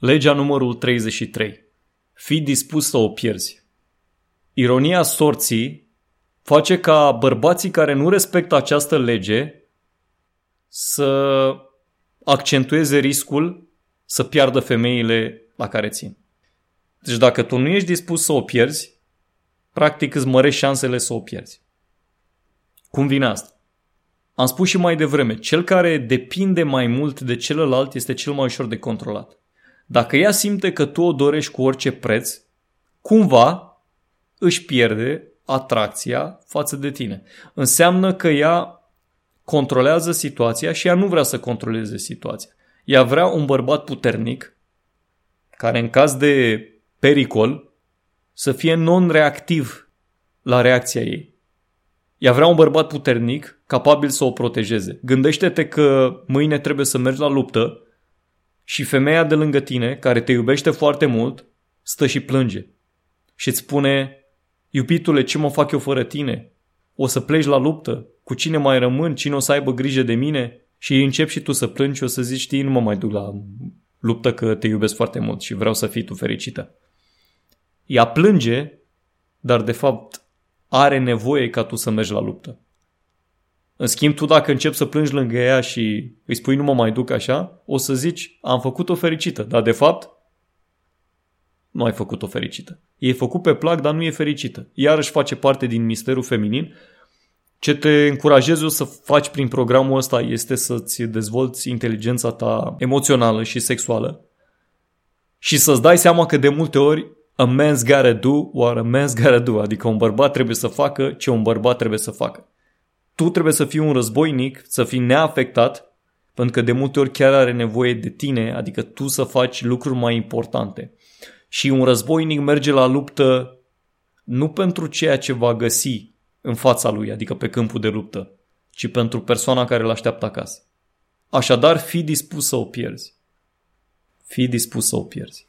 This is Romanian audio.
Legea numărul 33. Fii dispus să o pierzi. Ironia sorții face ca bărbații care nu respectă această lege să accentueze riscul să piardă femeile la care țin. Deci dacă tu nu ești dispus să o pierzi, practic îți mărești șansele să o pierzi. Cum vine asta? Am spus și mai devreme, cel care depinde mai mult de celălalt este cel mai ușor de controlat. Dacă ea simte că tu o dorești cu orice preț, cumva își pierde atracția față de tine. Înseamnă că ea controlează situația și ea nu vrea să controleze situația. Ea vrea un bărbat puternic care în caz de pericol să fie non-reactiv la reacția ei. Ea vrea un bărbat puternic, capabil să o protejeze. Gândește-te că mâine trebuie să mergi la luptă și femeia de lângă tine, care te iubește foarte mult, stă și plânge. Și îți spune, iubitule, ce mă fac eu fără tine? O să pleci la luptă? Cu cine mai rămân? Cine o să aibă grijă de mine? Și începi și tu să plângi și o să zici, știi, nu mă mai duc la luptă că te iubesc foarte mult și vreau să fii tu fericită. Ea plânge, dar de fapt are nevoie ca tu să mergi la luptă. În schimb, tu dacă începi să plângi lângă ea și îi spui nu mă mai duc așa, o să zici am făcut-o fericită, dar de fapt nu ai făcut-o fericită. E făcut pe plac, dar nu e fericită. Iarăși face parte din misterul feminin. Ce te încurajez eu să faci prin programul ăsta este să-ți dezvolți inteligența ta emoțională și sexuală și să-ți dai seama că de multe ori a man's gotta do what a man's gotta do, adică un bărbat trebuie să facă ce un bărbat trebuie să facă. Tu trebuie să fii un războinic, să fii neafectat, pentru că de multe ori chiar are nevoie de tine, adică tu să faci lucruri mai importante. Și un războinic merge la luptă nu pentru ceea ce va găsi în fața lui, adică pe câmpul de luptă, ci pentru persoana care îl așteaptă acasă. Așadar, fii dispus să o pierzi. Fii dispus să o pierzi.